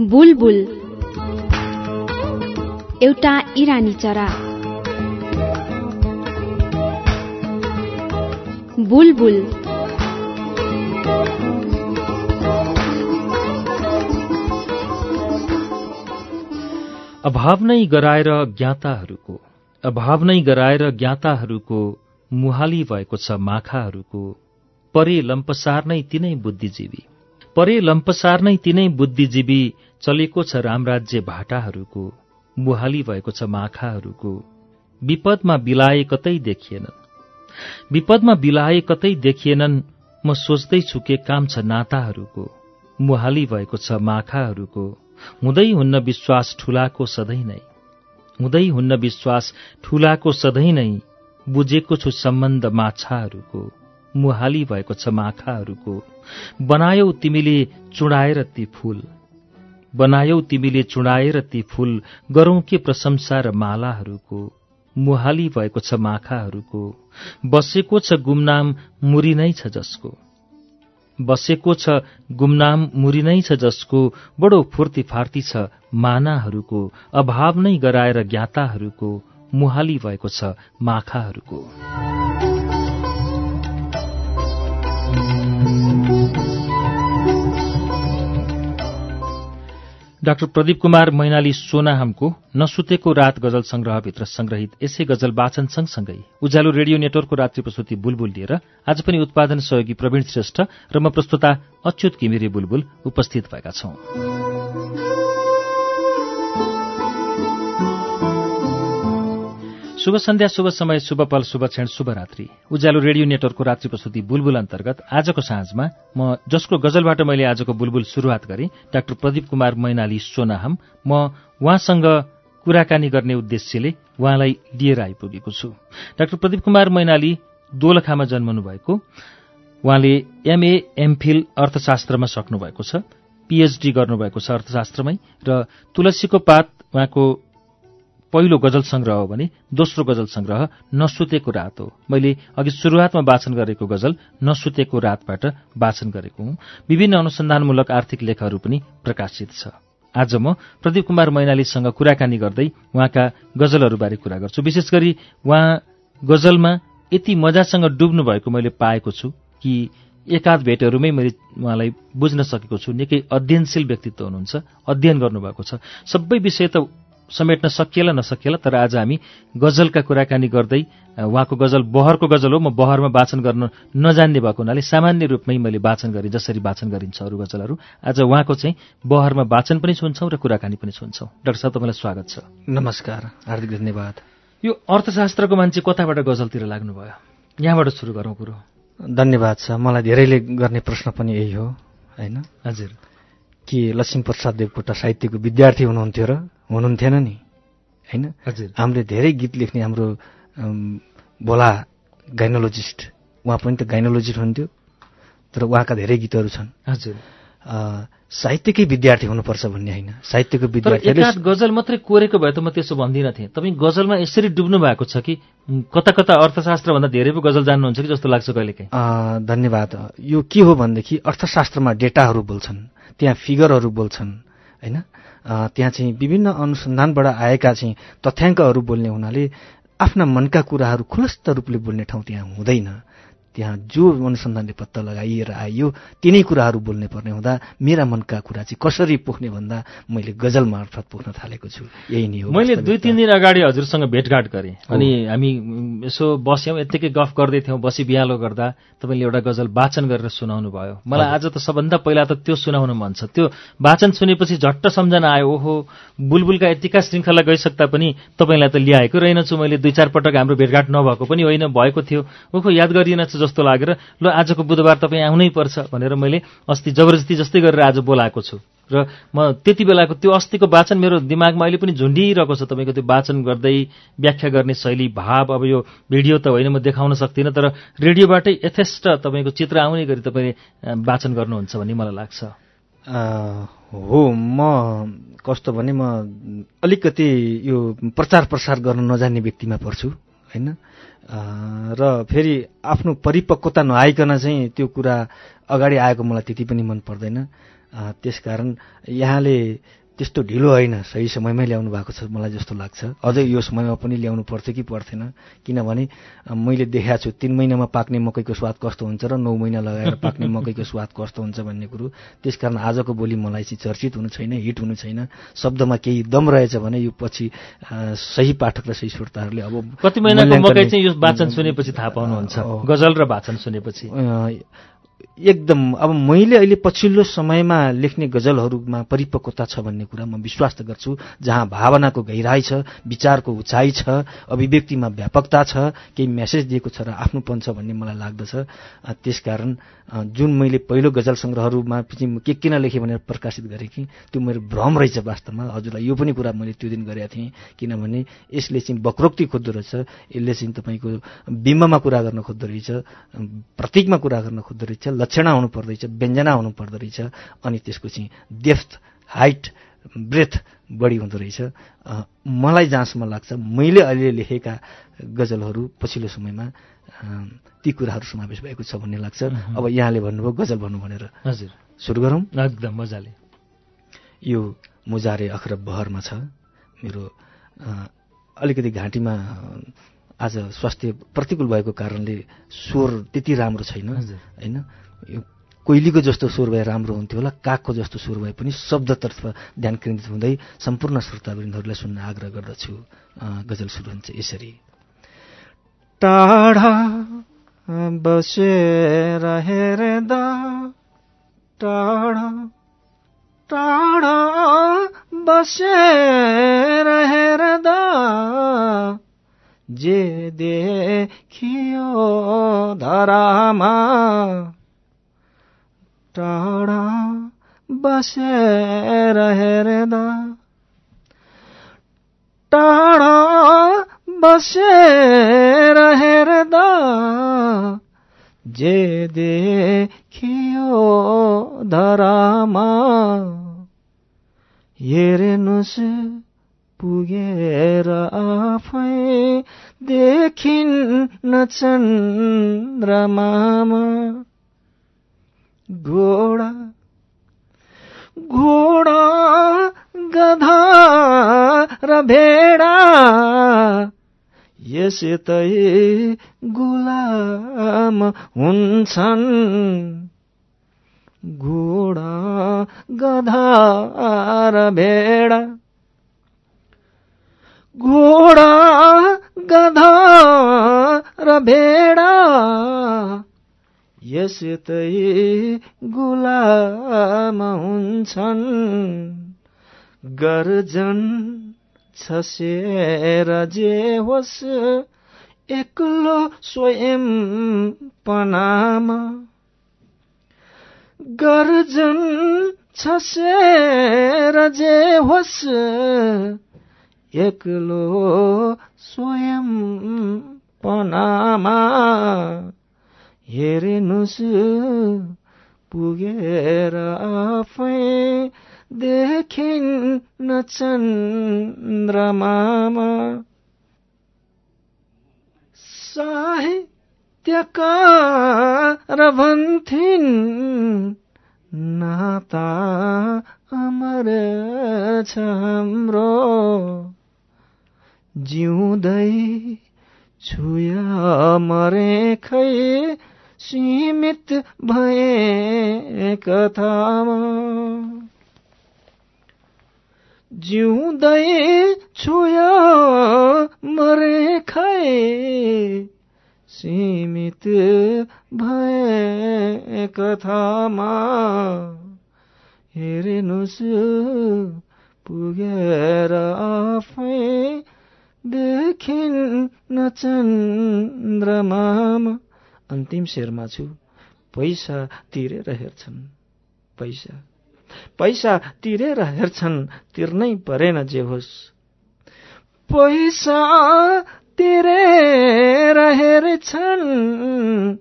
बुलबुल। एउटा इरानी चरा। बुलबुल। अभाव नै गराएर ज्ञाताहरूको अभाव नै गराएर ज्ञाताहरूको मुहाली भएको छ माखाहरूको परे लम्पसार नै तिनै बुद्धिजीवी। परे लम्पसार नै तिनै बुद्धिजीवी चलेको छ रामराज्य भाटाहरूको मुहाली भएको छ माखाहरूको। विपदमा बिलाए कतै देखिएनन्। विपदमा बिलाए कतै देखिएनन् म सोच्दैछु के काम छ नाताहरूको मुहाली भएको छ माखाहरूको। हुँदै हुन्न विश्वास ठूलाको सधैँ नै। हुँदै हुन्न विश्वास ठूलाको सधैँ नै बुझेको छु सम्बन्ध माछाहरूको। मुहाली भएको छ माखाहरूको बनायौ तिमीले चुडाएर ती फूल। बनायौ तिमीले चुडाएर ती फूल गरौं के प्रशंसा र मालाहरूको? मुहाली भएको छ माखाहरूको बसेको छ गुमनाम मुरी नै छ जसको। बसेको छ गुमनाम मुरी नै छ जसको। बडो फूर्ति फार्ती छ मानाहरूको। अभाव नै गराएर ज्ञाताहरूको। मुहाली भएको छ माखाहरूको। डाक्टर प्रदीप कुमार मैनाली सोनाहामको नसुतेको रात गजल संग्रहभित्र संग्रहित यसै गजल वाचन सँगसँगै उज्यालो रेडियो नेटवर्कको रात्रि प्रस्तुति बुलबुल लिएर आज पनि उत्पादन सहयोगी प्रवीण श्रेष्ठ र म प्रस्तुता अच्युत घिमिरे बुलबुल उपस्थित भएका छौं। शुभ सन्ध्या शुभ समय शुभ पल शुभ क्षण शुभ रात्रि। उज्यालो रेडियो नेटवर्कको रात्रि प्रस्तुति बुलबुल अन्तर्गत आजको साँझमा म जसको गजलबाट मैले आजको बुलबुल शुरूआत गरेँ डाक्टर प्रदीप कुमार मैनाली सोनाहाम म उहाँसँग कुराकानी गर्ने उद्देश्यले उहाँलाई लिएर आइपुगेको छु। डाक्टर प्रदीप कुमार मैनाली दोलखामा जन्मनु भएको उहाँले एमए एमफिल अर्थशास्त्रमा सक्नुभएको छ पीएचडी गर्नुभएको छ अर्थशास्त्रमै र तुलसीको पात उहाँको पहिलो गजल संग्रह हो भने दोस्रो गजल संग्रह नसुतेको रात हो। मैले अघि सुरुवातमा वाचन गरेको गजल नसुतेको रातबाट वाचन गरेको हुँ। विभिन्न अनुसन्धानमूलक आर्थिक लेखहरू पनि प्रकाशित छ। आज म प्रदीप कुमार मैनालीसँग कुराकानी गर्दै उहाँका गजलहरूबारे कुरा गर्छु। विशेष गरी उहाँ गजलमा यति मजासँग डुब्नु भएको मैले पाएको छु कि एकाध भेटहरूमै मैले उहाँलाई बुझ्न सकेको छु। निकै अध्ययनशील व्यक्तित्व हुनुहुन्छ अध्ययन गर्नुभएको छ। सबै विषय त समेट्न सकिएला नसकिएला तर आज हामी गजलका कुराकानी गर्दै उहाँको गजल बहरको गजल हो म बहरमा वाचन गर्न नजान्ने भएको हुनाले सामान्य रूपमै मैले वाचन गरेँ जसरी वाचन गरिन्छ अरू गजलहरू। आज उहाँको चाहिँ बहरमा वाचन पनि सुन्छौँ र कुराकानी पनि सुन्छौँ। डाक्टर साहब तपाईँलाई स्वागत छ। नमस्कार हार्दिक धन्यवाद। यो अर्थशास्त्रको मान्छे कताबाट गजलतिर लाग्नुभयो? यहाँबाट सुरु गरौँ कुरो। धन्यवाद छ मलाई धेरैले गर्ने प्रश्न पनि यही हो होइन? हजुर। कि लक्ष्मीप्रसाद देवकोटा साहित्यको विद्यार्थी हुनुहुन्थ्यो र हुनुहुन्थेन नि। होइन? हजुर। हामीले धेरै गीत लेख्ने हाम्रो भोला गाइनोलोजिस्ट उहाँ पनि त गाइनोलोजिस्ट हुन्थ्यो तर उहाँका धेरै गीतहरू छन्। हजुर। साहित्यकै विद्यार्थी हुनुपर्छ भन्ने होइन। साहित्यको विद्यार्थी गजल मात्रै कोरेको भए त म त्यसो भन्दिनँ थिएँ। तपाईँ गजलमा यसरी डुब्नु भएको छ कि? कता कता अर्थशास्त्रभन्दा धेरै पो गजल जान्नुहुन्छ कि जस्तो लाग्छ कहिलेकाहीँ? धन्यवाद। यो के हो भनेदेखि अर्थशास्त्रमा डेटाहरू बोल्छन्। त्यहाँ फिगरहरू बोल्छन्। होइन? त्यहाँ चाहिँ विभिन्न अनुसन्धानबाट आएका चाहिँ तथ्याङ्कहरू बोल्ने हुनाले आफ्ना मनका कुराहरू खुलस्त रूपले बोल्ने ठाउँ त्यहाँ हुँदैन। त्यहाँ जो अनुसन्धानले पत्ता लगाइएर आइयो तिनै कुराहरू बोल्ने पर्ने हुँदा मेरा मनका कुरा चाहिँ कसरी पोख्ने भन्दा मैले गजल मार्फत पोख्न थालेको छु। यही नै हो मैले दुई तिन दिन अगाडि हजुरसँग भेटघाट गरेँ। अनि हामी यसो बस्यौँ यत्तिकै गफ गर्दै थियौँ बसी बिहालो गर्दा तपाईँले एउटा गजल वाचन गरेर सुनाउनु भयो। मलाई आज त सबभन्दा पहिला त त्यो सुनाउन मन छ। त्यो वाचन सुनेपछि झट्ट सम्झना आयो ओहो बुलबुलका यतिका श्रृङ्खला गइसक्दा पनि तपाईँलाई त ल्याएको रहेनछु मैले। दुई चार पटक हाम्रो भेटघाट नभएको पनि होइन भएको थियो। ओहो याद गरिएनछ जस्तो लागेर ल आजको बुधबार तपाईँ आउनै पर्छ भनेर मैले अस्ति जबरजस्ती जस्तै गरेर आज बोलाएको छु। र म त्यति बेलाको त्यो अस्तिको वाचन मेरो दिमागमा अहिले पनि झुन्डिरहेको छ तपाईँको त्यो वाचन गर्दै व्याख्या गर्ने शैली भाव। अब यो भिडियो त होइन म देखाउन सक्दिनँ तर रेडियोबाटै यथेष्ट तपाईँको चित्र आउने गरी तपाईँले वाचन गर्नुहुन्छ भन्ने मलाई लाग्छ। हो म कस्तो भने म अलिकति यो प्रचार प्रसार गर्न नजान्ने व्यक्तिमा पर्छु होइन? र फेरि आफ्नो परिपक्वता नआइकन चाहिँ त्यो कुरा अगाडि आएको मलाई त्यति पनि मन पर्दैन। त्यसकारण यहाँले त्यस्तो ढिलो होइन सही समयमै ल्याउनु भएको छ मलाई जस्तो लाग्छ। अझै यो समयमा पनि ल्याउनु पर्थ्यो कि पर्थेन किनभने मैले देखाएको छु तिन महिनामा पाक्ने मकैको स्वाद कस्तो हुन्छ र नौ महिना लगाएर पाक्ने मकैको स्वाद कस्तो हुन्छ भन्ने कुरो। त्यसकारण आजको बोली मलाई चाहिँ चर्चित हुनु छैन हिट हुनु छैन। शब्दमा केही दम रहेछ भने यो पछि सही पाठक र सही श्रोताहरूले अब कति महिनाको मकै चाहिँ यो वाचन सुनेपछि थाहा पाउनुहुन्छ? गजल र वाचन सुनेपछि। एकदम अब मैले अहिले पछिल्लो समयमा लेख्ने गजलहरूमा परिपक्वता छ भन्ने कुरा म विश्वास त गर्छु जहाँ भावनाको गहिराई छ विचारको उचाइ छ अभिव्यक्तिमा व्यापकता छ केही मेसेज दिएको छ र आफ्नोपन छ भन्ने मलाई लाग्दछ। त्यसकारण जुन मैले पहिलो गजल सङ्ग्रहहरूमा के किन लेखेँ भनेर प्रकाशित गरेँ कि त्यो मेरो भ्रम रहेछ वास्तवमा। हजुरलाई यो पनि कुरा मैले त्यो दिन गरेका थिएँ किनभने यसले चाहिँ वक्रोक्ति खोज्दो रहेछ यसले चाहिँ तपाईँको बिम्बमा कुरा गर्न खोज्दो रहेछ प्रतीकमा कुरा गर्न खोज्दो रहेछ लक्षणा हुनु पर्दैछ व्यञ्जना हुनु पर्दो रहेछ अनि त्यसको चाहिँ डेफ्थ हाइट ब्रेथ बढी हुँदो रहेछ। मलाई जहाँसम्म लाग्छ मैले अहिले लेखेका गजलहरू पछिल्लो समयमा ती कुराहरू समावेश भएको छ भन्ने लाग्छ। अब यहाँले भन्नुभयो गजल भन्नु भनेर। हजुर। सुरु गरौँ? एकदम मजाले। यो मुजारे अखर बहरमा छ। मेरो अलिकति घाँटीमा आज स्वास्थ्य प्रतिकूल भएको कारणले स्वर त्यति राम्रो छैन होइन? कोइलीको जस्तो स्वर भए राम्रो हुन्थ्यो होला कागको जस्तो स्वर भए पनि शब्दतर्फ ध्यान केन्द्रित हुँदै सम्पूर्ण श्रोतावृन्दहरूलाई सुन्न आग्रह गर्दछु। गजल सुरु हुन्छ यसरी। टाढा बसेर हेर्दा टाढा टाढा बसेर हेर्दा जे देखियो धरामा टाढा बसेर हेर्दा टाढा बसेर हेर्दा जे देखियो धरामा हेर्नुहोस् पुगेर आफै देखिन्न चन्द्रमामा घोडा घोडा गधा र भेडा। यसतै गुलाम हुन्छन्। घोडा गधा र भेडा। घोडा गधा र भेडा यसतै गुलाम हुन्छन्। गर्जन छसेर जे होस् एक्लो स्वयं पनामा। गर्जन छसेर जे होस् एक्लो स्वयं पनामा हेर्नुहोस् पुगेर आफै देखिन्न चन्द्रमामा साहित्यकार भन्थिन् नाता अमर छ हाम्रो जिउँदै छुय मरे खै सीमित भए कथामा जिउँदै छुय मरे खै सीमित भए कथामा हेर्नुहोस् पुगेर आफै देखिन्न चन्द्रमामा। अन्तिम शेरमा छु। पैसा तिरेर हेर्छन्। पैसा। पैसा तिरेर हेर्छन्। तिर्नै परेन जे होस्। पैसा तिरेर हेर्छन्।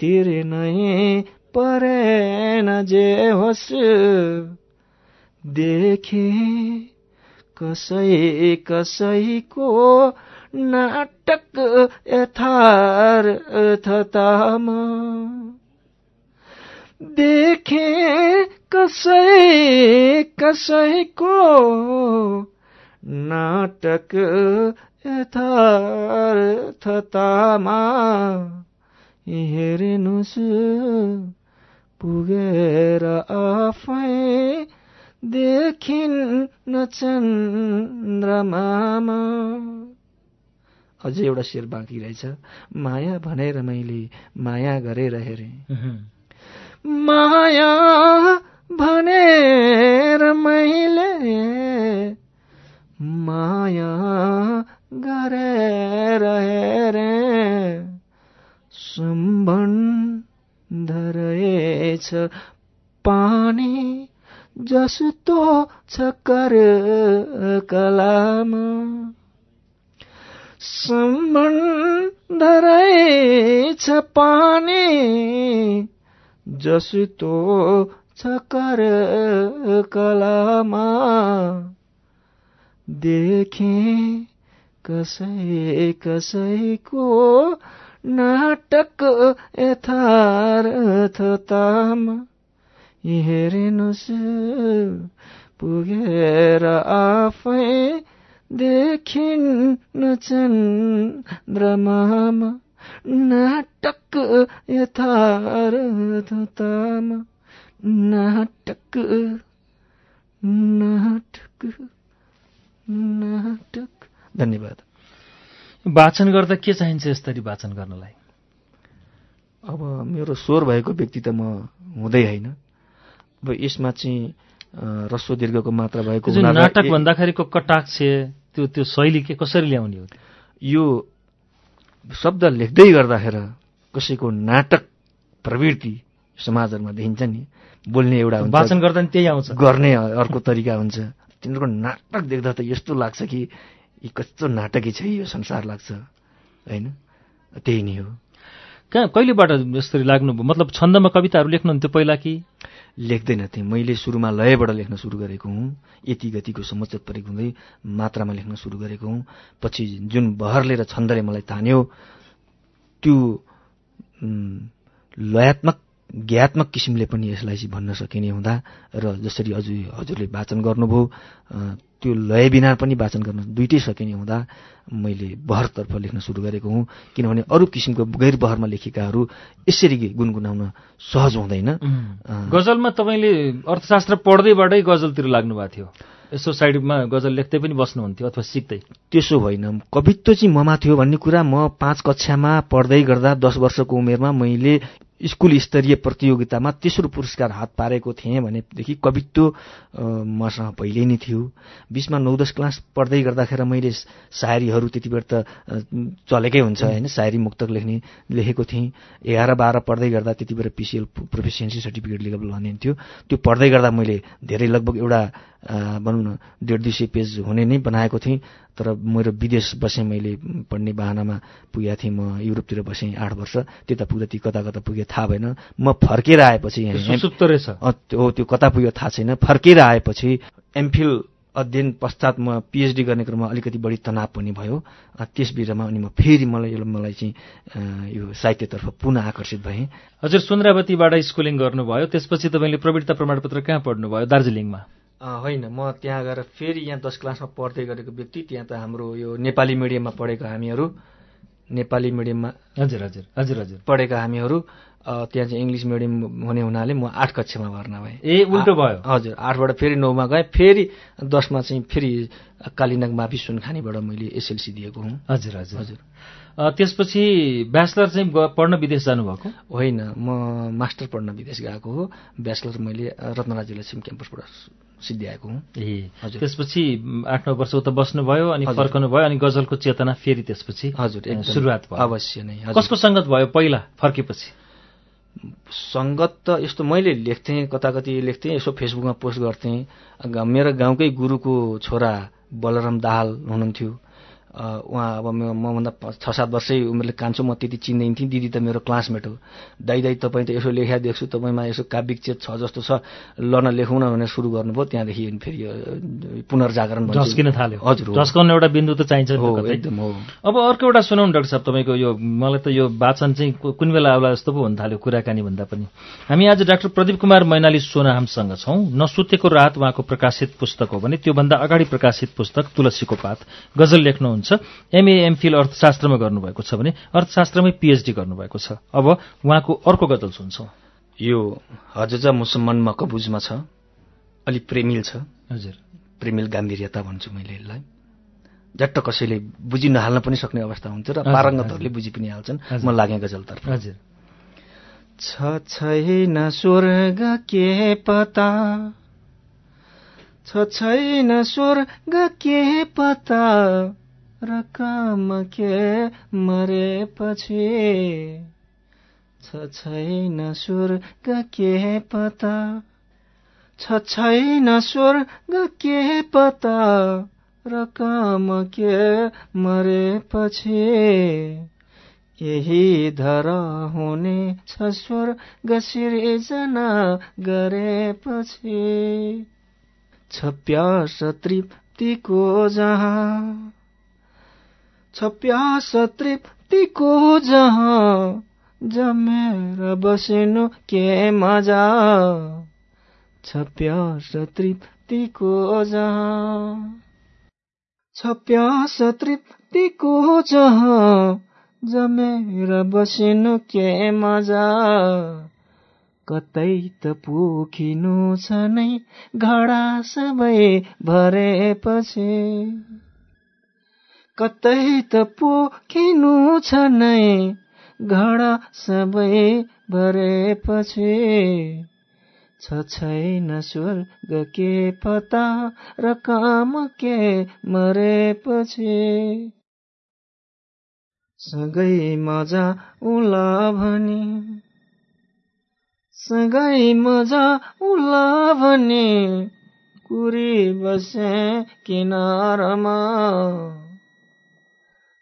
तिर्नै परेन जे होस्। देखे कसै कसैको नाटक यथार्थतामा देखे कसै कसैको नाटक यथार्थतामा हेर्नुहोस् पुगेर आफै देखिन्न चन्द्रमामा। अझै एउटा शेर बाँकी रहेछ। माया भनेर मैले माया गरेर हेरेँ। माया भनेर मैले माया गरेर हेरेँ। सम्बन्ध रहेछ पानी जस्तो छ कर कलामा। सम्बन्ध रहेछ पानी जस्तो छ कर कलामा। देखे कसै कसैको नाटक यथार्थतामा। हेर्नुहोस् पुगेर आफै देखिन्न चन्द्रमामा नाटक यथार्थतामा नाटक नाटक नाटक। धन्यवाद। वाचन गर्दा के चाहिन्छ यसरी वाचन गर्नलाई? अब मेरो स्वर भएको व्यक्ति त म हुँदै होइन। अब यसमा चाहिँ रस्व दीर्घको मात्रा भएको नाटक भन्दाखेरिको कटाक्ष त्यो त्यो शैली के कसरी ल्याउने हो यो शब्द लेख्दै गर्दाखेरि कसैको नाटक प्रवृत्ति समाजहरूमा देखिन्छ नि। बोल्ने एउटा हुन्छ वाचन गर्दा नि त्यही आउँछ। गर्ने अर्को तरिका हुन्छ। तिनीहरूको नाटक देख्दा त यस्तो लाग्छ कि यी कस्तो नाटकै छ यो संसार लाग्छ। होइन? त्यही नै हो। कहाँ कहिलेबाट यसरी लाग्नुभयो मतलब छन्दमा कविताहरू लेख्नुहुन्थ्यो पहिला कि? लेख्दैन थिएँ। मैले सुरुमा लयबाट लेख्न सुरु गरेको हुँ। यति गतिको समोच्चत परेको हुँदै मात्रामा लेख्न सुरु गरेको हुँ। पछि जुन बहरले र छन्दले मलाई तान्यो त्यो लयात्मक ज्ञात्मक किसिमले पनि यसलाई चाहिँ भन्न सकिने हुँदा र जसरी हजुर हजुरले वाचन गर्नुभयो त्यो लय बिना पनि वाचन गर्न दुइटै सकिने हुँदा मैले बहरतर्फ लेख्न सुरु गरेको हुँ। किनभने अरू किसिमको गैर बहरमा लेखेकाहरू यसरी गुनगुनाउन सहज हुँदैन। गजलमा तपाईँले अर्थशास्त्र पढ्दैबाटै गजलतिर लाग्नु भएको थियो। यसो साइडमा गजल लेख्दै पनि बस्नुहुन्थ्यो अथवा सिक्दै। त्यसो होइन। कवित्व चाहिँ ममा थियो भन्ने कुरा म पाँच कक्षामा पढ्दै गर्दा दस वर्षको उमेरमा मैले स्कुल स्तरीय प्रतियोगितामा तेस्रो पुरस्कार हात पारेको थिएँ भनेदेखि कवित्व मसँग पहिल्यै नै थियो। बिचमा नौ दस क्लास पढ्दै गर्दाखेरि मैले सायरीहरू त्यति बेर त चलेकै हुन्छ होइन सायरी मुक्तक लेख्ने लेखेको थिएँ। एघार बाह्र पढ्दै गर्दा त्यति बेर पिसिएल प्रोफेसियन्सी सर्टिफिकेट लेभल भन्ने थियो त्यो पढ्दै गर्दा मैले धेरै लगभग एउटा भनौँ न डेढ दुई सय पेज हुने नै बनाएको थिएँ तर मेरो विदेश बसेँ मैले पढ्ने बाहनामा पुगेको थिएँ म युरोपतिर बसेँ आठ वर्ष त्यता पुग्दा ती कता कता पुगे थाहा भएन। म फर्केर आएपछि हो त्यो कता पुग्यो थाहा छैन। फर्केर आएपछि एमफिल अध्ययन पश्चात म पिएचडी गर्ने क्रममा अलिकति बढी तनाव पनि भयो। त्यस बिचमा अनि म फेरि मलाई मलाई चाहिँ यो साहित्यतर्फ पुनः आकर्षित भएँ। हजुर सुन्द्रावतीबाट स्कुलिङ गर्नुभयो। त्यसपछि तपाईँले प्रवृत्ता प्रमाणपत्र कहाँ पढ्नुभयो? दार्जिलिङमा। होइन म त्यहाँ गएर फेरि यहाँ दस क्लासमा पढ्दै गरेको व्यक्ति त्यहाँ त हाम्रो यो नेपाली मिडियममा पढेको हामीहरू नेपाली मिडियममा हजुर हजुर हजुर हजुर। पढेका हामीहरू त्यहाँ चाहिँ इङ्ग्लिस मिडियम हुने हुनाले म आठ कक्षामा भर्ना भएँ। ए उल्टो भयो? हजुर आठबाट फेरि नौमा गएँ फेरि दसमा चाहिँ फेरि कालिनाग माफी सुनखानीबाट मैले एसएलसी दिएको हुँ। हजुर हजुर। हजुर। त्यसपछि ब्याचलर चाहिँ पढ्न विदेश जानुभएको? होइन म मास्टर पढ्न विदेश गएको हो। ब्याचलर मैले रत्नराज लक्ष्मी क्याम्पसबाट सिद्ध्याएको हुँ। ए हजुर। त्यसपछि आठ नौ वर्ष उता बस्नुभयो अनि फर्कनु भयो अनि गजलको चेतना फेरि त्यसपछि हजुर सुरुवात भयो। अवश्य नै कसको सङ्गत भयो पहिला फर्केपछि? सङ्गत त यस्तो मैले लेख्थेँ कता कति लेख्थेँ यसो फेसबुकमा पोस्ट गर्थेँ। मेरो गाउँकै गुरुको छोरा बलराम दाहाल हुनुहुन्थ्यो। उहाँ अब मभन्दा छ सात वर्षै उमेरले कान्छो म त्यति चिन्दैन थिएँ दिदी त मेरो क्लासमेट हो। दाइ दाइ तपाईँ त यसो लेखा देख्छु तपाईँमा यसो काव्यिक चेत छ जस्तो छ। ल न लेखौँ न भनेर सुरु गर्नुभयो। त्यहाँदेखि फेरि पुनर्जागरण। झस्किन थाल्यो। हजुर। झस्काउने एउटा बिन्दु त चाहिन्छ हो। एकदम हो। अब अर्को एउटा सुनौ न डाक्टर साहब तपाईँको यो मलाई त यो वाचन चाहिँ कुन बेला आउला जस्तो पो हुन थाल्यो कुराकानी भन्दा पनि। हामी आज डाक्टर प्रदीप कुमार मैनाली सोनाहामसँग छौँ। नसुतेको रात उहाँको प्रकाशित पुस्तक हो भने त्योभन्दा अगाडि प्रकाशित पुस्तक तुलसीको पात। गजल लेख्नुहुन्छ। एमए एमफिल अर्थशास्त्रमा गर्नुभएको छ भने अर्थशास्त्रमै पिएचडी गर्नुभएको छ। अब उहाँको अर्को गजल सुन्छौँ। यो हजजा मुसम्मन मकबुजमा छ अलिक प्रेमिल छ। हजुर। प्रेमिल गाम्भीर्यता भन्छु मैले यसलाई। झट्ट कसैले बुझि नहाल्न पनि सक्ने अवस्था हुन्छ र हजुर, पारङ्गतहरूले बुझि पनि हाल्छन्। हजुर। म लागे गजलतर्फ। हजुर। छ छैन स्वर्ग के पता। छ छैन स्वर्ग के पता। र काम के मरेपछि छ छैन स्वर्ग के पता? छ छैन स्वर्ग के पता? र काम के मरेपछि यही धरा हुने छ स्वर्ग सिर्जना गरेपछि। छ प्यास तृप्तिको जहाँ छ प्यास तृप्तिको जहाँ जमेर बस्नु के मजा? छ प्यास तृप्तिको जहाँ छ प्यास तृप्तिको जहाँ जमेर बस्नु के मजा? कतै त पोखिनु छ नै घडा सबै भरेपछि। कतै त पोखिनु छ नै। घडा सबै भरेपछि छ छैन स्वर्ग के पता र काम के मरेपछि। सँगै मजा उला भनी सँगै मजा उला भने कुरी बसे किनारमा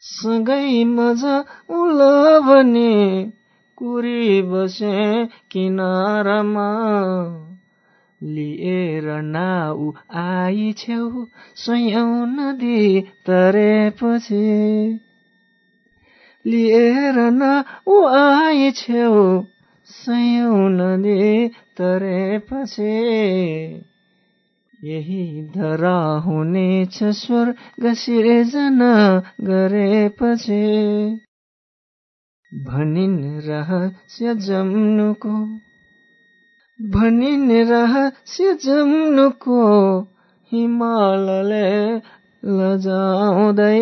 सँगै मजा उला भने कुरी बसे किनारमा लिएर नाउ आई छेउ स्वयं नदी तरेपछि लिएर नाउ आई छेउ सयौँ नदी तरेपछि यही धरा हुनेछ स्वर्ग सिर्जना गरेपछि भनिन् रहस्य जम्नुको भनिन् रहस्य जम्नुको हिमालले लजाउँदै।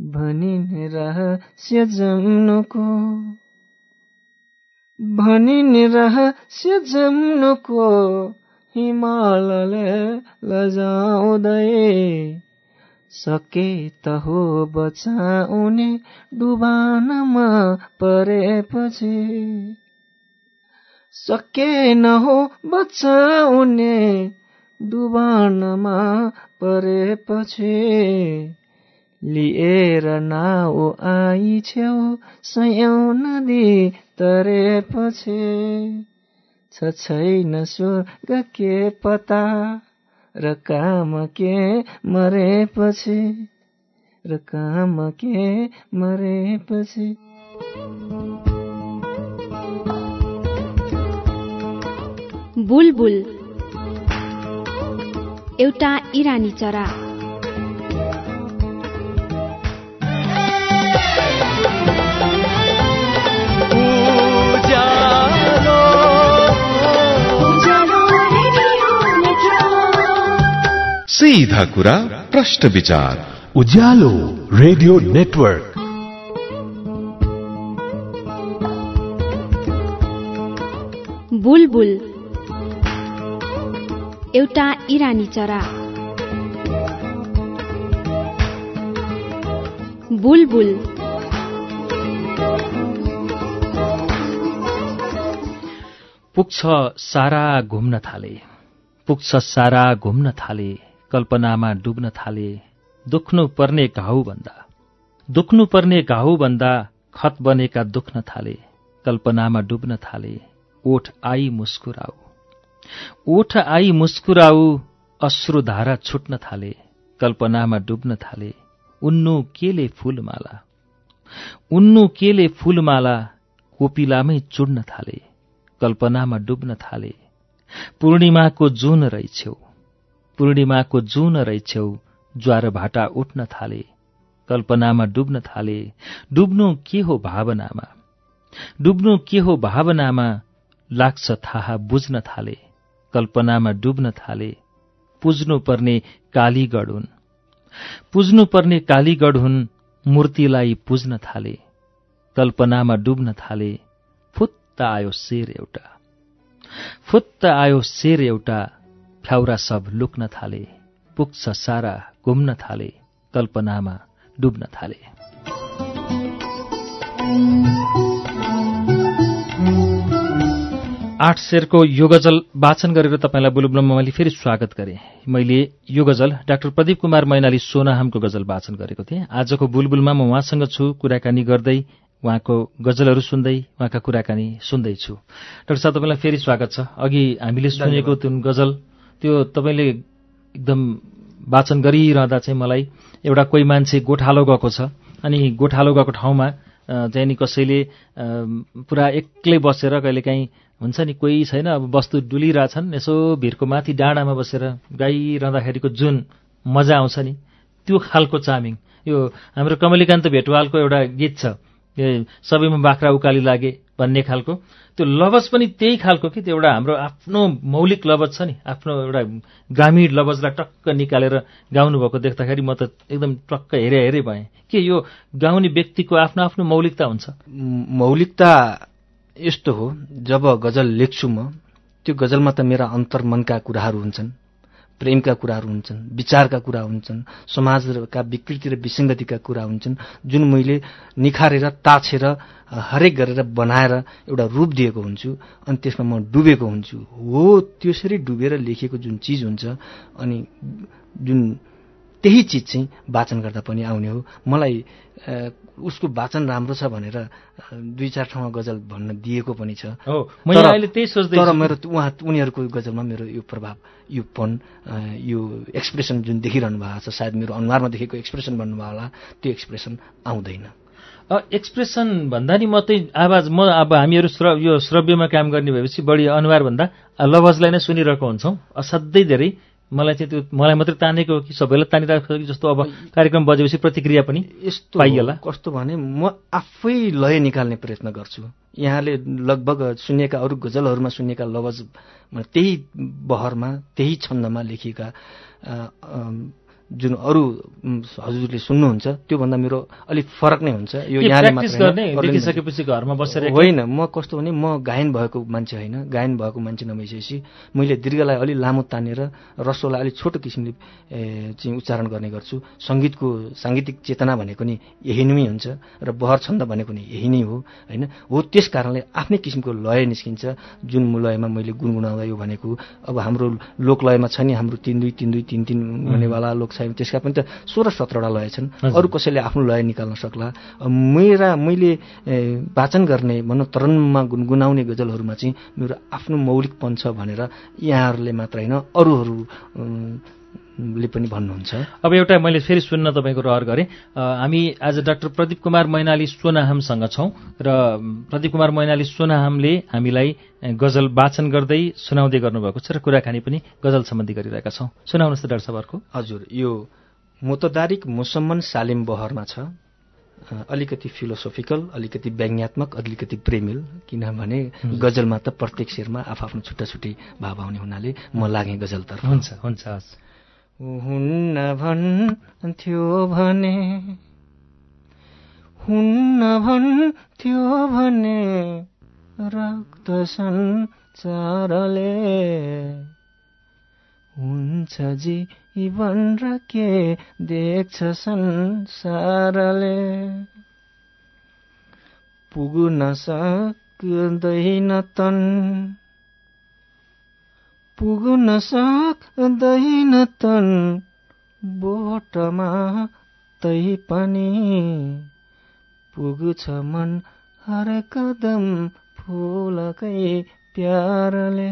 भनिन् रहस्य जम्नुको भनिन् रहस्य जम्नुको हिमालले लजाउँदै। सके त हो बचाउने डुबानमा परेपछि। सके न हो बचाउने डुबानमा परेपछि। लिएर नाउ आई छेउ सयौँ नदी तरेपछि। छ छैन स्वर्ग के पता र काम के मरेपछि र काम के मरेपछि। बुलबुल एउटा इरानी चरा। सीधा कुरा प्रश्न विचार। Ujyalo radio network. बुलबुल। एउटा इरानी चरा। बुलबुल। पुग्छ सारा घुम्न थाले। पुग्छ सारा घुम्न थाले। कल्पनामा डुब्न थाले दुख्नु पर्ने घाउभन्दा। दुख्नु पर्ने घाउभन्दा खत बनेका दुख्न थाले कल्पनामा डुब्न थाले ओठ आई मुस्कुराऊ ओठ आई मुस्कुराऊ अश्रुधारा छुट्न थाले कल्पनामा डुब्न थाले उन्नु केले फूलमाला। उन्नु केले फूलमाला कोपिलामै चुड्न थाले कल्पनामा डुब्न थाले। पूर्णिमाको जुन रहिछेउ पूर्णिमाको जुन रहिछेउ ज्वार भाटा उठ्न थाले कल्पनामा डुब्न थाले। डुब्नु के हो भावनामा? डुब्नु के हो भावनामा? लाग्छ थाहा बुझ्न थाले कल्पनामा डुब्न थाले। पुज्नु पर्ने कालीगढ हुन्। पुज्नु पर्ने कालीगढ हुन् मूर्तिलाई पुज्न थाले कल्पनामा डुब्न थाले। फुत्त आयो शेर एउटा। फुत्त आयो शेर एउटा फ्याउरा सब लुक्न थाले पुग्छ सारा घुम्न थाले कल्पनामा डुब्न थाले। आठ शेरको यो गजल वाचन गरेर तपाईँलाई बुलुबुलममा मैले फेरि स्वागत गरेँ। मैले यो गजल डाक्टर प्रदीप कुमार मैनाली सोनाहामको गजल वाचन गरेको थिएँ। आजको बुलबुलमा म उहाँसँग छु कुराकानी गर्दै उहाँको गजलहरू सुन्दै उहाँका कुराकानी सुन्दैछु। डाक्टर साहब तपाईँलाई फेरि स्वागत छ। अघि हामीले सुनेको त्यो गजल त्यो तपाईँले एकदम वाचन गरिरहँदा चाहिँ मलाई एउटा कोही मान्छे गोठालो गएको छ। अनि गोठालो गएको ठाउँमा चाहिँ नि कसैले पुरा एक्लै बसेर कहिलेकाहीँ हुन्छ नि कोही छैन अब वस्तु डुलिरहेछन् यसो भिरको माथि डाँडामा बसेर गाइरहँदाखेरिको जुन मजा आउँछ नि त्यो खालको चामिङ। यो हाम्रो कमलीकान्त भेटवालको एउटा गीत छ। सबैमा बाख्रा उकाली लागे भन्ने खालको। त्यो लवज पनि त्यही खालको कि त्यो एउटा हाम्रो आफ्नो मौलिक लवज छ नि आफ्नो एउटा ग्रामीण लवजलाई टक्क निकालेर गाउनु भएको देख्दाखेरि म त एकदम टक्क हेरे हेरे भएँ। के यो गाउने व्यक्तिको आफ्नो आफ्नो मौलिकता हुन्छ? मौलिकता यस्तो हो जब गजल लेख्छु म त्यो गजलमा त मेरा अन्तर्मनका कुराहरू हुन्छन्। प्रेमका कुराहरू हुन्छन् विचारका कुरा हुन्छन् समाजका विकृति र विसङ्गतिका कुरा हुन्छन् जुन मैले निखारेर ताछेर हरेक गरेर बनाएर एउटा रूप दिएको हुन्छु अनि त्यसमा म डुबेको हुन्छु। हो त्यसरी डुबेर लेखिएको जुन चिज हुन्छ अनि जुन त्यही चिज चाहिँ वाचन गर्दा पनि आउने हो। मलाई उसको वाचन राम्रो छ भनेर दुई चार ठाउँमा गजल भन्न दिएको पनि छ। तर मेरो उहाँ उनीहरूको गजलमा मेरो यो प्रभाव यो पन यो एक्सप्रेसन जुन देखिरहनु भएको छ सायद मेरो अनुहारमा देखेको एक्सप्रेसन भन्नुभयो होला त्यो एक्सप्रेसन आउँदैन। एक्सप्रेसन भन्दा नि मात्रै आवाज म अब हामीहरू श्र यो श्रव्यमा काम गर्ने भएपछि बढी अनुहारभन्दा लवजलाई नै सुनिरहेको हुन्छौँ। असाध्यै धेरै मलाई चाहिँ त्यो मलाई मात्रै तानेको हो कि सबैलाई तानिरहेको छ कि जस्तो अब कार्यक्रम बजेपछि प्रतिक्रिया पनि यस्तो पाइएला कस्तो भने म आफै लय निकाल्ने प्रयत्न गर्छु। यहाँले लगभग सुनिएका अरू गजलहरूमा सुनिएका लवज त्यही बहरमा त्यही छन्दमा लेखिएका जुन अरू हजुरले सुन्नुहुन्छ त्योभन्दा मेरो अलिक फरक नै हुन्छ। यो देखिसकेपछि घरमा बसेर होइन म कस्तो भने म गायन भएको मान्छे होइन गायन भएको मान्छे नभइसकेपछि मैले दीर्घलाई अलिक लामो तानेर रसोलाई अलिक छोटो किसिमले चाहिँ उच्चारण गर्ने गर्छु। सङ्गीतको साङ्गीतिक चेतना भनेको नि यही नै हुन्छ र बहर छन्द भनेको नि यही नै हो होइन? हो त्यस कारणले आफ्नै किसिमको लय निस्किन्छ। जुन लयमा मैले गुनगुनाउँदा यो भनेको अब हाम्रो लोकलयमा छ नि हाम्रो तिन दुई तिन दुई तिन तिन भन्नेवाला लोक छ छैन त्यसका पनि त सोह्र सत्रवटा लय छन् अरू कसैले आफ्नो लय निकाल्न सक्ला। मेरा मैले वाचन गर्ने भनौँ तरनमा गुनगुनाउने गजलहरूमा चाहिँ मेरो आफ्नो मौलिकपन छ भनेर यहाँहरूले मात्र होइन अरूहरू ले पनि भन्नुहुन्छ। अब एउटा मैले फेरि सुन्न तपाईँको रहर गरेँ। हामी आज डाक्टर प्रदीप कुमार मैनाली सोनाहामसँग छौँ र प्रदीप कुमार मैनाली सोनाहामले हामीलाई गजल वाचन गर्दै सुनाउँदै गर्नुभएको छ र कुराकानी पनि गजल सम्बन्धी गरिरहेका छौँ। सुनाउनुहोस् त डाक्टर साहबहरूको। हजुर यो मोतदारिक मुसम्मन सालिम बहरमा छ। अलिकति फिलोसोफिकल अलिकति व्यङ्ग्यात्मक अलिकति प्रेमिल किनभने गजलमा त प्रत्येक शेरमा आफआफ्नो छुट्टा छुट्टी भाव आउने हुनाले म लागेँ गजलतर्फ। हुन्छ हुन्छ हस्। हुन्न भन्थ्यो भने। हुन्न भन्थ्यो भने रक्त चारले हुन्छ जीवन र के देख्छ संसारले। पुग्न सक्दैन तन पुग्न सक्दैन तन बोटमा तै पनि। पुग्छ मन हर कदम फुलकै प्यारले।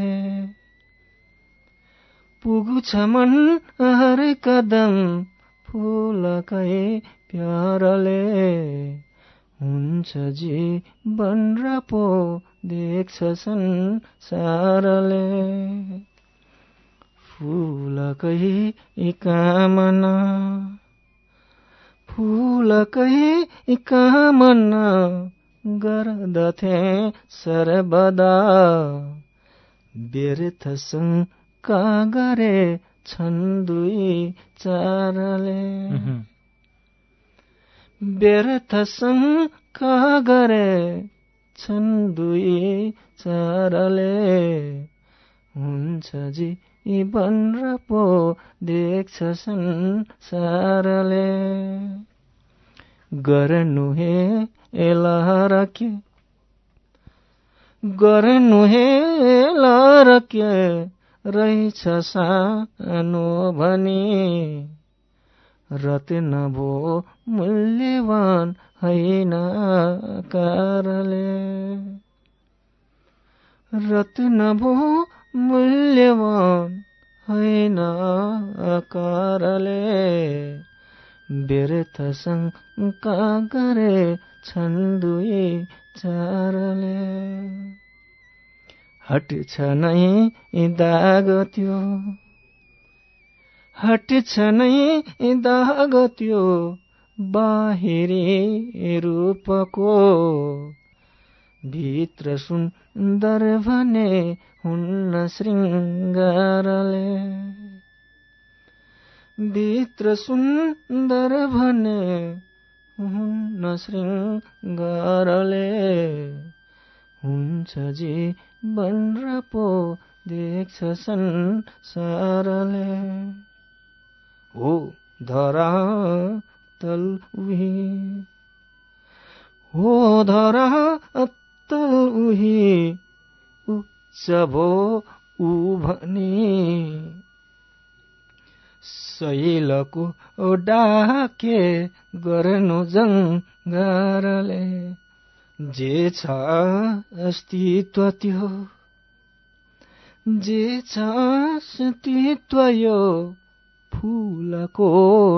पुग्छ मन हर कदम फुलकै प्यारले। हुन्छ जीवन र पो देख्छ संसारले। फुलकै कामना। फुलकै कामना गर्दथे सर्वदा। व्यर्थ शङ्का गरे छन् दुई चारले। व्यर्थ शङ्का गरे छन् दुई चारले। हुन्छ जीवन र पो देख्छ संसारले गर्नु हे एलहर के गर्नु हे एलहर के रहेछ सानो भनी रत्न भो मूल्यवान होइन कारले रत्न भो मूल्यवान होइन आकारले व्यर्थ शङ्का गरे छन् दुई चारले हट्छ नै दाग त्यो। हट्छ नै दाग त्यो बाहिरी रूपको। भित्र सुन्दर भने हुन्न श्रृङ्गारले भित्र सुन्दर भने हुन्न श्रृङ्गारले हुन्छ जीवन र पो देख्छ संसारले हो धरा तल हो धरा तल उही उच्च भो ऊ भनी शैलको डाके गर्नु जङ्गारले। जे छ अस्तित्व त्यो। जे छ अस्तित्व यो। फुलको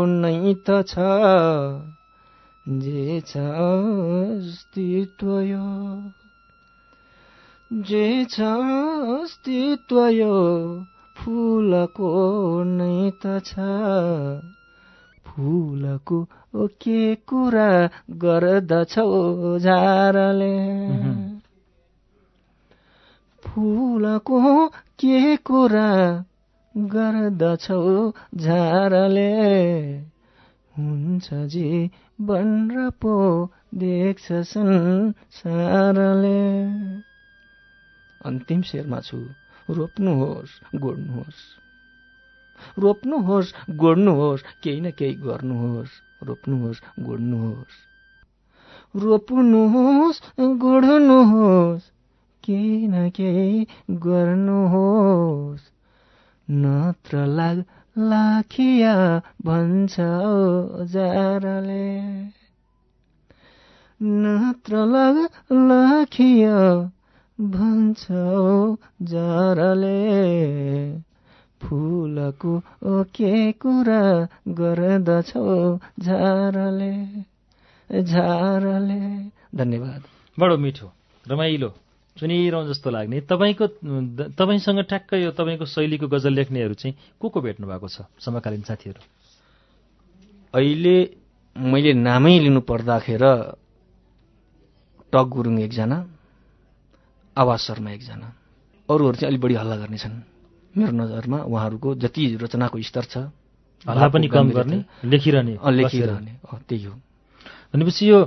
नै त छ। जे छ अस्तित्व यो। जे छ अस्तित्व यो फुलको नै त छ। फुलको के कुरा गर्दछौ झारले? फुलको के कुरा गर्दछौ झारले? हुन्छ जीवन र पो देख्छ संसारले। अन्तिम शेरमा छु। रोप्नुहोस् गोड्नुहोस्। रोप्नुहोस् गोड्नुहोस् केही न केही गर्नुहोस्। रोप्नुहोस् गोड्नुहोस्। रोप्नुहोस् गोड्नुहोस् केही न केही गर्नुहोस्। नत्र लाग लाखिया भन्छ जारले नत्र लाग लाखिया भन्छ जारले। फुलको के कुरा गर्दछौ झारले झारले। धन्यवाद। बडो मिठो रमाइलो सुनिरहँ जस्तो लाग्ने। तपाईँको तपाईँसँग ठ्याक्कै यो तपाईँको शैलीको गजल लेख्नेहरू चाहिँ को को भेट्नु भएको छ समकालीन साथीहरू? अहिले मैले नामै लिनु पर्दाखेर टक गुरुङ एकजना। आवाज शर्मा एकजना। अरूहरू चाहिँ अलिक बढी हल्ला गर्ने छन् मेरो नजरमा उहाँहरूको जति रचनाको स्तर छ हल्ला पनि कम गर्ने लेखिरहने लेखिरहने त्यही हो। भनेपछि यो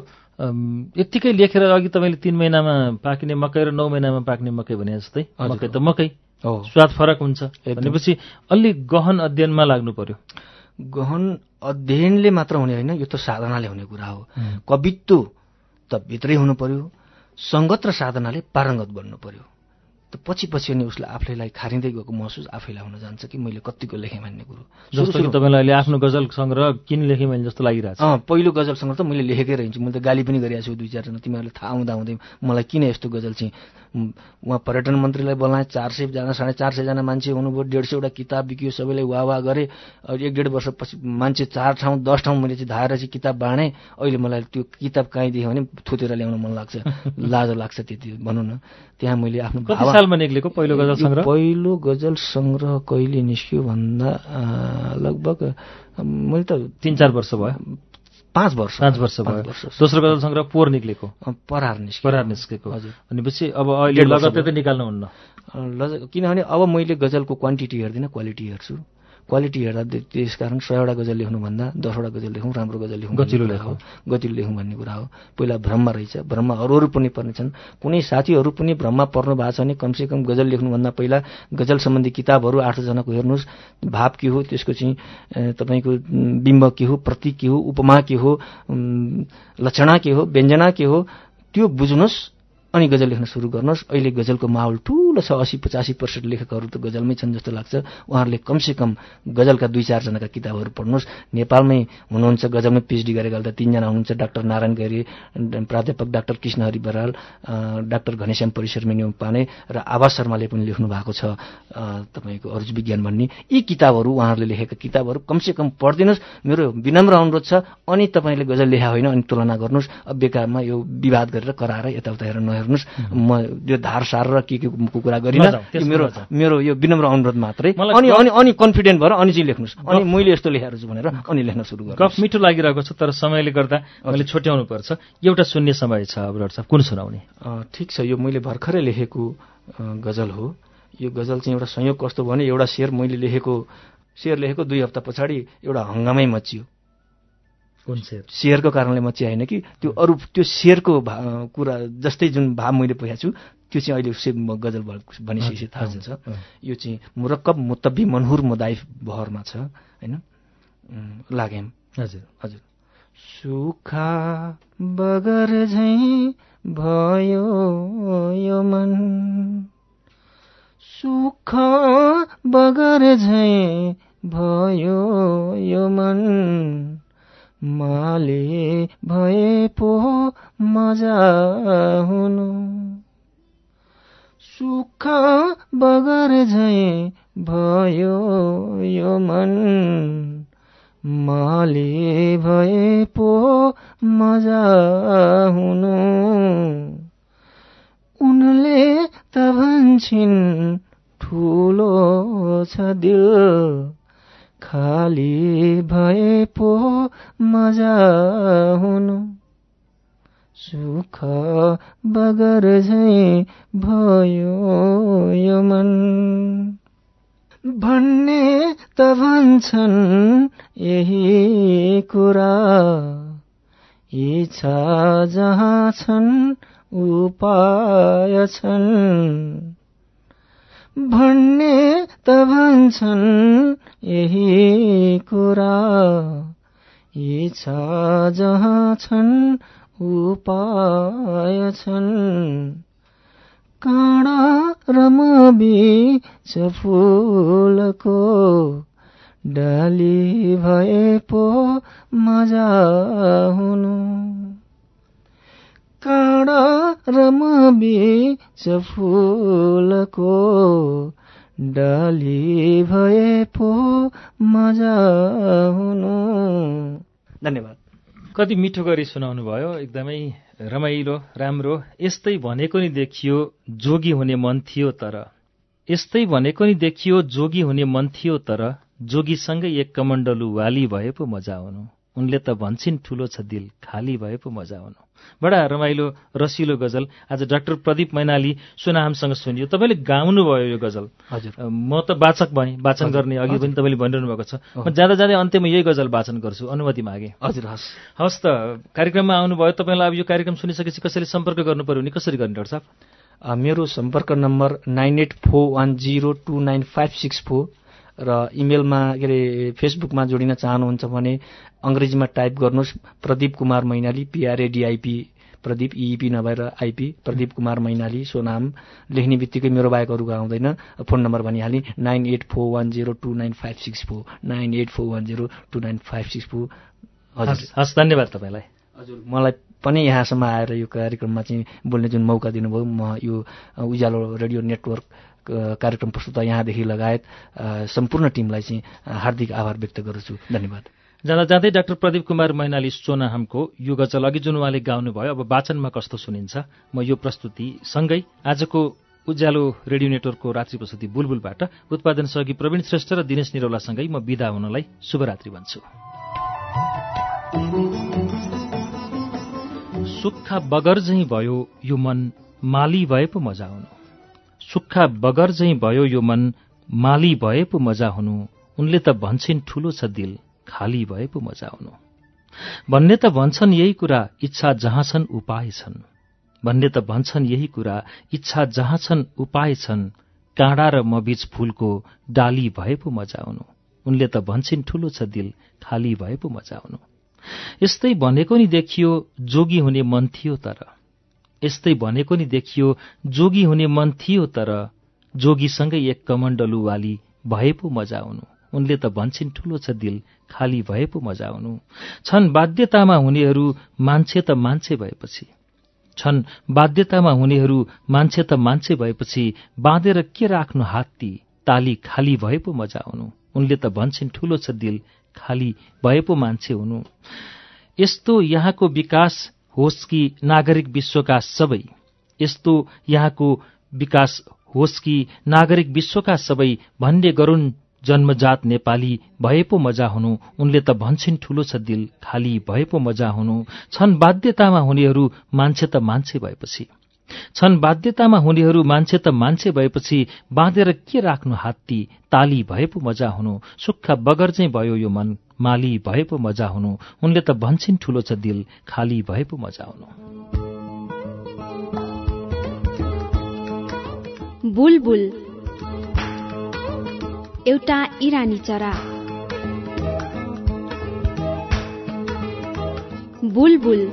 यत्तिकै लेखेर अघि तपाईँले तिन महिनामा पाकिने मकै र नौ महिनामा पाक्ने मकै भने जस्तै मकै त मकै स्वाद फरक हुन्छ। भनेपछि अलि गहन अध्ययनमा लाग्नु पर्यो। गहन अध्ययनले मात्र हुने होइन यो त साधनाले हुने कुरा हो। कवित्व त भित्रै हुनु पर्यो। सङ्गत र साधनाले पारङ्गत बन्नु पर्यो। त पछि पछि अनि उसलाई आफैलाई खारिँदै गएको महसुस आफैलाई हुन जान्छ कि मैले कतिको लेखेँ भन्ने कुरो। जस्तो कि तपाईँलाई अहिले आफ्नो गजल सङ्ग्रह किन लेखेँ मैले जस्तो लागिरहेको छ अँ पहिलो गजलसँग त मैले लेखेकै रहन्छु। मैले त गाली पनि गरिरहेको छु दुई चारजना तिमीहरूले थाहा हुँदा हुँदै मलाई किन यस्तो गजल चाहिँ उहाँ पर्यटन मन्त्रीलाई बोलाएँ चार सयजना साढे चार सयजना मान्छे हुनुभयो डेढ सयवटा किताब बिक्यो सबैले वाह वाह गरेँ एक डेढ वर्षपछि मान्छे चार ठाउँ दस ठाउँ मैले चाहिँ धाएर चाहिँ किताब बाँडेँ। अहिले मलाई त्यो किताब कहीँ देख्यो भने थुतेर ल्याउन मन लाग्छ। लाज लाग्छ त्यति भनौँ न त्यहाँ मैले आफ्नो सालमा निक्लेको पहिलो गजल सङ्ग्रह? पहिलो गजल सङ्ग्रह कहिले निस्क्यो भन्दा लगभग मैले त तिन चार वर्ष भयो। पाँच वर्ष पाँच वर्ष भयो। दोस्रो गजल सङ्ग्रह पोहोर अँ, परार निस्क्यो परार निस्केको। हजुर। भनेपछि अब अहिले लगत्तै त। निकाल्नुहुन्न। किनभने अब मैले गजलको क्वान्टिटी हेर्दिनँ क्वालिटी हेर्छु। क्वालिटी हेर्दा त्य- त्यसकारण सयवटा गजल लेख्नुभन्दा दसवटा गजल लेखौँ राम्रो गजल लेखौँ गतिलो लेखौँ। गतिलो लेखौँ भन्ने कुरा हो। पहिला भ्रममा रहेछ। भ्रममा अरू अरू पनि पर्नेछन् कुनै साथीहरू पनि भ्रममा पर्नु भएको छ भने कमसेकम गजल लेख्नुभन्दा पहिला गजल सम्बन्धी किताबहरू आठ जनाको हेर्नुहोस्। भाव के हो? त्यसको चाहिँ तपाईँको बिम्ब के हो? प्रतीक के हो? उपमा के हो? लक्षणा के हो? व्यञ्जना के हो? त्यो बुझ्नुहोस्। अनि गजल लेख्न सुरु गर्नुहोस्। अहिले गजलको माहौल ठुलो छ। असी पचासी पर्सेन्ट लेखकहरू त गजलमै छन् जस्तो लाग्छ। उहाँहरूले कमसेकम गजलका दुई चारजनाका किताबहरू पढ्नुहोस्। नेपालमै हुनुहुन्छ गजलमै पिएचडी गरेका त तिनजना हुनुहुन्छ। डाक्टर नारायण गैरी प्राध्यापक डाक्टर कृष्णहरि बराल डाक्टर घनश्याम परिसर मेन्यु पाने र आवास शर्माले पनि लेख्नु भएको छ। तपाईँको अरुज विज्ञान भन्ने। यी किताबहरू उहाँहरूले लेखेका किताबहरू कमसेकम पढिदिनुहोस्। मेरो विनम्र अनुरोध छ। अनि तपाईँले गजल लेखा होइन अनि तुलना गर्नुहोस्। अब बेकारमा यो विवाद गरेर कराएर यताउता हेरेर नहेर्नुहोस् म यो धार सार र के के कुरा गरिनँ। मेरो। मेरो यो विनम्र अनुरोध मात्रै। अनि गफ- अनि अनि कन्फिडेन्ट भएर अनि चाहिँ लेख्नुहोस्। अनि मैले यस्तो लेखेर छु भनेर अनि लेख्न सुरु गफ गर्नुहोस् मिठो लागिरहेको छ तर समयले गर्दा मैले छुट्याउनु पर्छ। एउटा शून्य समय छ अब साहब। कुन सुनाउने? ठिक छ। यो मैले भर्खरै लेखेको गजल हो। यो गजल चाहिँ एउटा संयोग कस्तो भने एउटा शेर मैले लेखेको शेर लेखेको दुई हप्ता पछाडि एउटा हङ्गामै मचियो। कुन शेरको कारणले मचिया होइन कि त्यो अरू त्यो भा- कुरा जस्तै जुन भाव मैले पोखेको छु त्यो चाहिँ अहिले से म गजल भनिसकेपछि थाहा हुन्छ। यो चाहिँ मुरक्कब मुतब्बी मनहुर मुदाइफ बहरमा छ होइन? लागेम। हजुर। हजुर। सुखा बगर झै भयो यो मन। सुख बगर झै भयो यो मन। माले भए पो मजा हुनु। सुख बगर झै भयो यो मन। माले भए पो मजा हुनु। उनले त भन्छन् ठुलो छ दिल। खाली भए पो मजा हुनु। सुख बगर झै भयो यो मन। भन्ने त भन्छन् यही कुरा। इच्छा जहाँ छन् उपाय छन्। भन्ने त भन्छन् यही कुरा। इच्छा जहाँ छन् उपाय छन्। काँडा र म बीच फुलको डाली भए पो मजा हुनु। काँडा र म बीच फुलको डाली भए पो मजा हुनु। धन्यवाद। कति मिठो गरी सुनाउनु भयो एकदमै रमाइलो राम्रो। यस्तै भनेको नि देखियो जोगी हुने मन थियो तर। यस्तै भनेको नि देखियो जोगी हुने मन थियो तर। जोगीसँगै एक कमण्डलु वाली भए पो मजा आउनु उनले त भन्छन् ठुलो छ दिल खाली भए पो मजा आउनु बडा रमाइलो रसिलो गजल। आज डाक्टर प्रदीप मैनाली सुनामसँग सुनियो। तपाईँले गाउनुभयो यो गजल। हजुर। म त वाचक भएँ वाचन गर्ने अघि पनि तपाईँले भनिरहनु भएको छ। म जाँदा जाँदै अन्त्यमा यही गजल वाचन गर्छु। अनुमति मागे। हजुर हस्। हवस् त कार्यक्रममा आउनुभयो। तपाईँलाई अब यो कार्यक्रम सुनिसकेपछि कसैले सम्पर्क गर्नु पर्यो भने कसरी गर्ने डाक्टर साहब? मेरो सम्पर्क number nine eight four one zero two nine five six four. र इमेलमा के अरे फेसबुकमा जोडिन चाहनुहुन्छ भने अङ्ग्रेजीमा टाइप गर्नुहोस् Pradeep Kumar Mainali P R A D I P Pradeep E E P नभएर आइपी प्रदीप कुमार मैनाली सो नाम लेख्ने बित्तिकै मेरो बाहेक अरूको आउँदैन फोन नम्बर भनिहालेँ nine eight four one zero two nine five six four nine eight four one zero two nine five six four. हजुर। हस् हस् धन्यवाद तपाईँलाई। हजुर मलाई पनि यहाँसम्म आएर यो कार्यक्रममा चाहिँ बोल्ने जुन मौका दिनुभयो म यो उज्यालो रेडियो नेटवर्क कार्यक्रम प्रस्तुत यहाँदेखि लगायत सम्पूर्ण टिमलाई चाहिँ हार्दिक आभार व्यक्त गर्छु धन्यवाद। जाँदा जाँदै डाक्टर प्रदीप कुमार मैनाली सोनाहामको यो गजल अघि जुन उहाँले गाउनुभयो अब वाचनमा कस्तो सुनिन्छ? म यो प्रस्तुति सँगै आजको उज्यालो रेडियो नेटवर्कको रात्रि प्रस्तुति बुलबुलबाट उत्पादन सहयोगी प्रवीण श्रेष्ठ र दिनेश निरौलासँगै म विदा हुनलाई शुभरात्रि भन्छु। सुक्खा बगर झैँ भयो यो मन माली भए पो मजा हुनु। सुक्खा बगर झैँ भयो यो मन माली भए पो मजा हुनु। उनले त भन्छन् ठूलो छ दिल खाली भए पो मजा हुनु। भन्ने त भन्छन् यही कुरा इच्छा जहाँ छन् उपाय छन्। भन्ने त भन्छन् यही कुरा इच्छा जहाँ छन् उपाय छन्। काँडा र मबीच फूलको डाली भए पो मजा हुनु। उनले त भन्छन् ठूलो छ दिल खाली भए पो मजा हुनु। यस्तै भनेको नि देखियो जोगी हुने मन थियो तर। यस्तै भनेको नि देखियो जोगी हुने मन थियो तर। जोगीसँगै एक कमण्डलु वाली भए पो मजा हुनु उनले त भन्छन् ठूलो छ दिल खाली भए पो मजा हुनु छन् बाध्यतामा हुनेहरू मान्छे त मान्छे भएपछि। छन् बाध्यतामा हुनेहरू मान्छे त मान्छे भएपछि बाँधेर के राख्नु हात ती ताली खाली भए पो मजा हुनु उनले त भन्छन् ठूलो छ दिल खाली भए पो मान्छे हुनु। यस्तो यहाँको विकास होस् कि नागरिक विश्वका सबै यस्तो यहाँको विकास होस् कि नागरिक विश्वका सबै भन्ने गरून् जन्मजात नेपाली भए पो मजा हुनु। उनले त भन्छन् ठूलो छ दिल खाली भए पो मजा हुनु। छन् बाध्यतामा हुनेहरू मान्छे त मान्छे भएपछि। छन् बाध्यतामा हुनेहरू मान्छे त मान्छे भएपछि बाँधेर के राख्नु हात्ती? ताली भए पो मजा हुनु। सुक्खा बगर चाहिँ भयो यो मन। माली भए पो मजा हुनु। उनले त भन्छन् ठूलो छ दिल। खाली भए पो मजा हुनु। बुलबुल। एउटा इरानी चरा। बुलबुल।